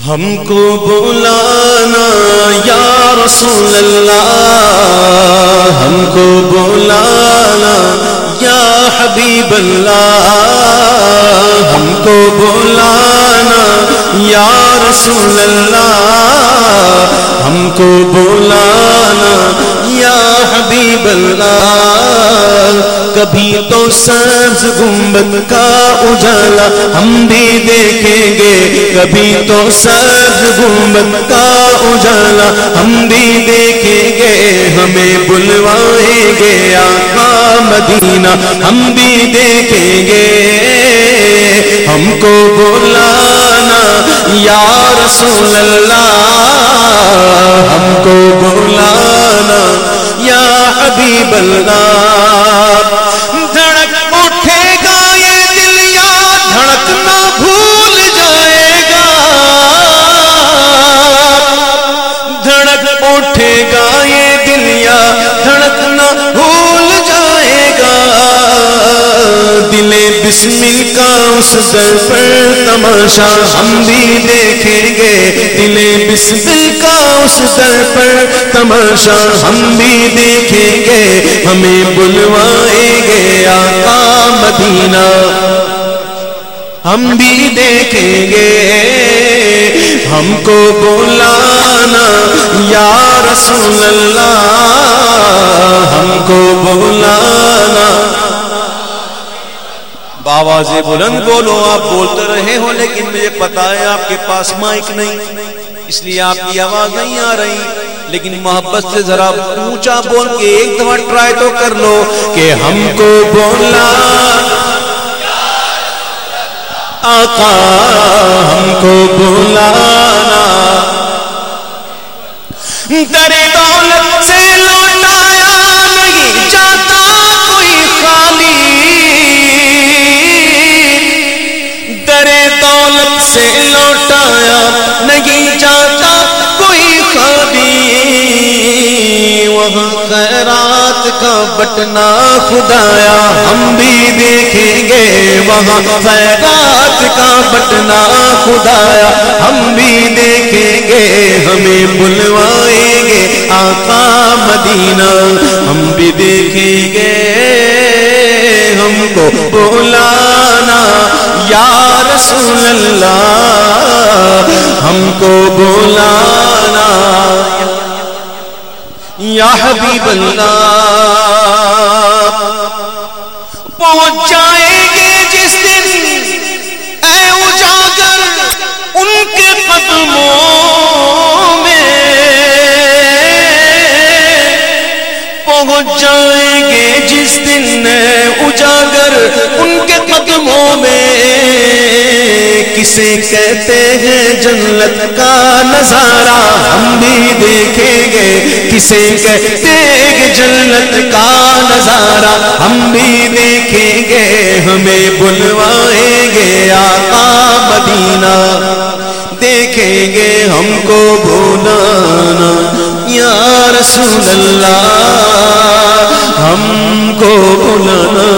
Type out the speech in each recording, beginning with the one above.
ہم کو بولانا یا رسول اللہ، ہم کو بولانا یا حبیب اللہ، ہم کو بولانا یا رسول اللہ، ہم کو بولانا یا حبیب اللہ۔ کبھی تو سبز گنبد کا اجالا، ہم بھی دیکھیں گے کبھی تو سبز گنبد کا اجالا ہم بھی دیکھیں گے، ہمیں بلوائیں گے آقا مدینہ، ہم بھی دیکھیں گے۔ ہم کو بلانا، یا رسول اللہ، ہم کو بلانا، یا حبیب اللہ۔ اٹھے گا یہ دل یا دھڑکنا بھول جائے گا۔ دل بسمل کا اس در پر تماشا ہم بھی دیکھیں گے۔ دل بسمل کا اس در پر تماشا ہم بھی دیکھیں گے۔ ہمیں بلوائیں گے آقا مدینہ۔ ہم بھی دیکھیں گے۔ ہم کو بولانا یا رسول اللہ ہم کو بولانا۔ باواز بلند بولو، آپ بولتے رہے ہو، لیکن مجھے پتا ہے آپ کے پاس مائک نہیں۔ اس لیے آپ کی آواز نہیں آ رہی۔ لیکن محبت سے ذرا اونچا بول کے ایک دفعہ ٹرائی تو کر لو کہ ہم کو بولا آقا، ہم کو بولانا۔ در دولت سے لوٹایا نہیں جاتا کوئی خالی۔ در دولت سے لوٹایا نہیں جاتا کوئی خالی۔ وہاں خیرات کا بٹنا خدایا، ہم بھی دیکھیں گے وہاں خیرات کا بٹنا۔ خدایا، ہم بھی دیکھیں گے، ہمیں بلوائیں گے آقا مدینہ۔ ہم بھی دیکھیں گے، ہم کو بولانا یا رسول اللہ، ہم کو بولانا یا حبیب اللہ پہنچ پہنچ جائیں گے جس دن اجاگر ان کے قدموں میں کسے کہتے ہیں جنت کا نظارہ ہم بھی دیکھیں گے کسے کہتے ہیں جنت کا نظارہ ہم بھی دیکھیں گے ہمیں بلوائیں گے آقا مدینہ دیکھیں گے ہم کو بولانا یا رسول اللہ ہم کو بلانا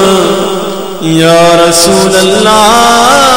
یا رسول اللہ